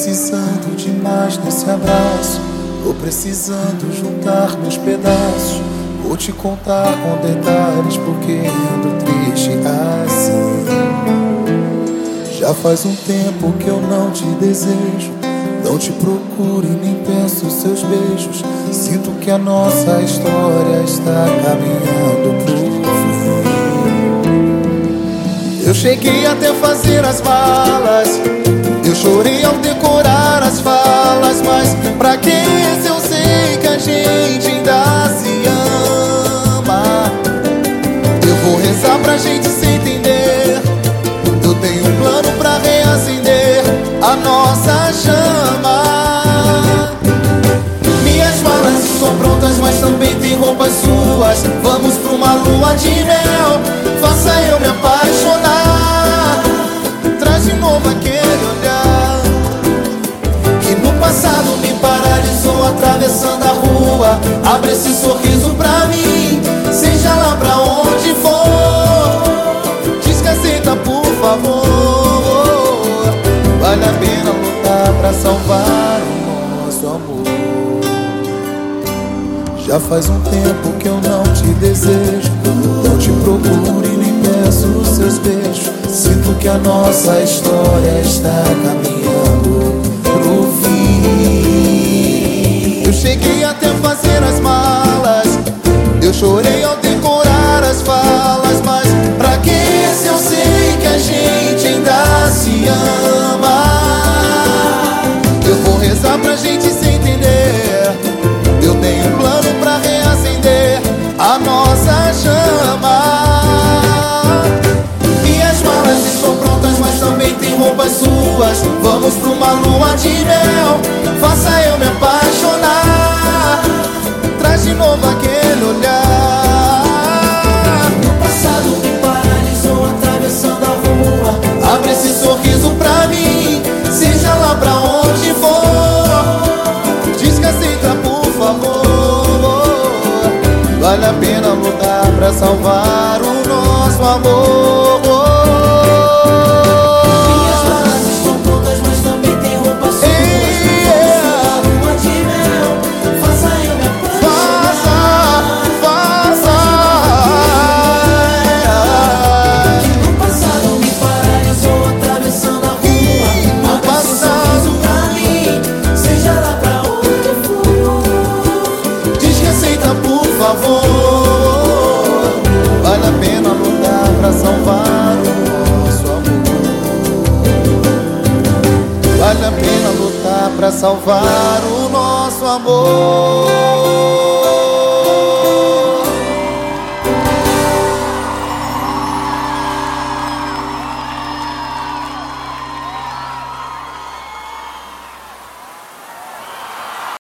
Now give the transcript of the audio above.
precisando de mais desse abraço. Tô precisando juntar meus pedaços. Vou te contar com detalhes porque ando triste assim. Já faz um tempo que eu não te desejo. Não te procuro e nem peço seus beijos. Sinto que a nossa história está caminhando pro fim. Eu cheguei até fazer as malas. Eu chorei ao decorar mas pra que se eu sei que a gente ainda se ama? Eu vou rezar pra gente se entender. Eu tenho um plano pra reacender a nossa chama. Minhas malas estão prontas, mas também tem roupas suas. Vamos pra uma lua de mel. Abre esse sorriso pra mim, seja lá pra onde for. Diz que aceita, por favor. Vale a pena lutar pra salvar o nosso amor. Já faz um tempo que eu não te desejo, não te procuro e nem peço seus beijos. Sinto que a nossa história está caminhando pro fim. Eu cheguei Vamos pra uma lua de mel. Faça eu me apaixonar. Traz de novo aquele olhar. No passado me paralisou atravessando a rua. Abre esse sorriso pra mim, seja lá pra onde for. Diz que aceita, por favor. Vale a pena lutar pra salvar o nosso amor. Pra salvar o nosso amor. Vale a pena lutar pra salvar o nosso amor.